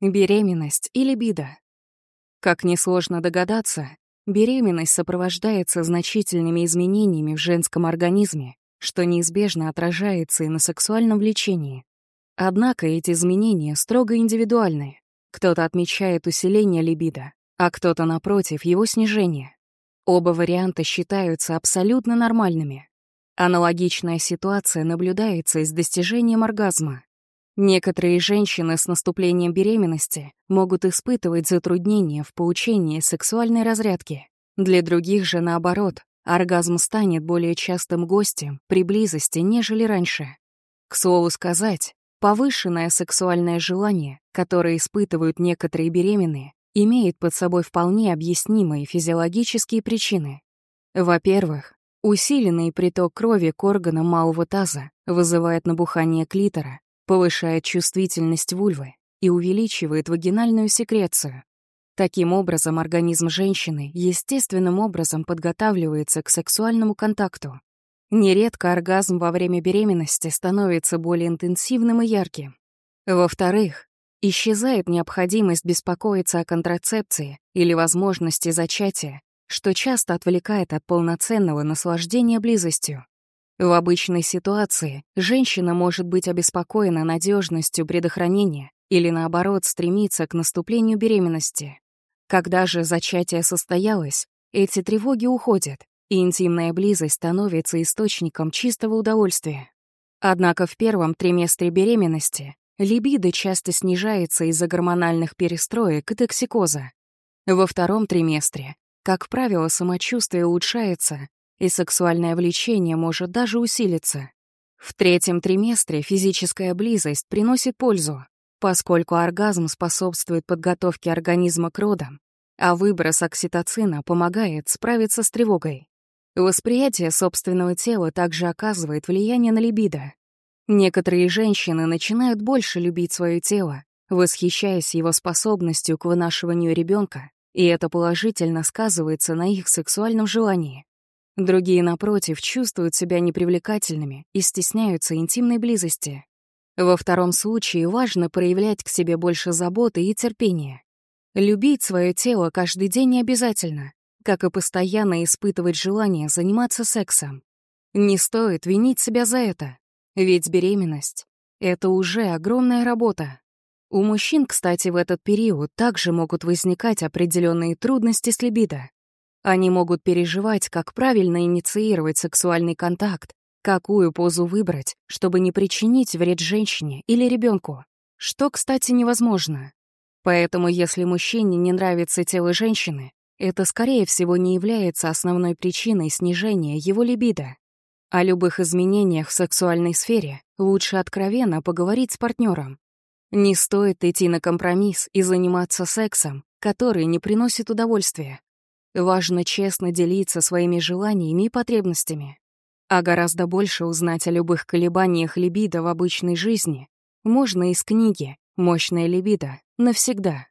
Беременность и либидо. Как несложно догадаться, беременность сопровождается значительными изменениями в женском организме, что неизбежно отражается и на сексуальном влечении. Однако эти изменения строго индивидуальны. Кто-то отмечает усиление либидо, а кто-то, напротив, его снижение. Оба варианта считаются абсолютно нормальными. Аналогичная ситуация наблюдается и с достижением оргазма. Некоторые женщины с наступлением беременности могут испытывать затруднения в поучении сексуальной разрядки. Для других же, наоборот, оргазм станет более частым гостем при близости, нежели раньше. К слову сказать, повышенное сексуальное желание, которое испытывают некоторые беременные, имеет под собой вполне объяснимые физиологические причины. Во-первых, усиленный приток крови к органам малого таза вызывает набухание клитора, повышает чувствительность вульвы и увеличивает вагинальную секрецию. Таким образом, организм женщины естественным образом подготавливается к сексуальному контакту. Нередко оргазм во время беременности становится более интенсивным и ярким. Во-вторых, исчезает необходимость беспокоиться о контрацепции или возможности зачатия, что часто отвлекает от полноценного наслаждения близостью. В обычной ситуации женщина может быть обеспокоена надежностью предохранения или, наоборот, стремиться к наступлению беременности. Когда же зачатие состоялось, эти тревоги уходят, и интимная близость становится источником чистого удовольствия. Однако в первом триместре беременности либидо часто снижается из-за гормональных перестроек и токсикоза. Во втором триместре, как правило, самочувствие улучшается, и сексуальное влечение может даже усилиться. В третьем триместре физическая близость приносит пользу, поскольку оргазм способствует подготовке организма к родам, а выброс окситоцина помогает справиться с тревогой. Восприятие собственного тела также оказывает влияние на либидо. Некоторые женщины начинают больше любить свое тело, восхищаясь его способностью к вынашиванию ребенка, и это положительно сказывается на их сексуальном желании. Другие, напротив, чувствуют себя непривлекательными и стесняются интимной близости. Во втором случае важно проявлять к себе больше заботы и терпения. Любить свое тело каждый день не обязательно, как и постоянно испытывать желание заниматься сексом. Не стоит винить себя за это, ведь беременность — это уже огромная работа. У мужчин, кстати, в этот период также могут возникать определенные трудности с либидо. Они могут переживать, как правильно инициировать сексуальный контакт, какую позу выбрать, чтобы не причинить вред женщине или ребенку, что, кстати, невозможно. Поэтому если мужчине не нравится тело женщины, это, скорее всего, не является основной причиной снижения его либидо. О любых изменениях в сексуальной сфере лучше откровенно поговорить с партнером. Не стоит идти на компромисс и заниматься сексом, который не приносит удовольствия. Важно честно делиться своими желаниями и потребностями. А гораздо больше узнать о любых колебаниях либидо в обычной жизни можно из книги «Мощная либидо. Навсегда».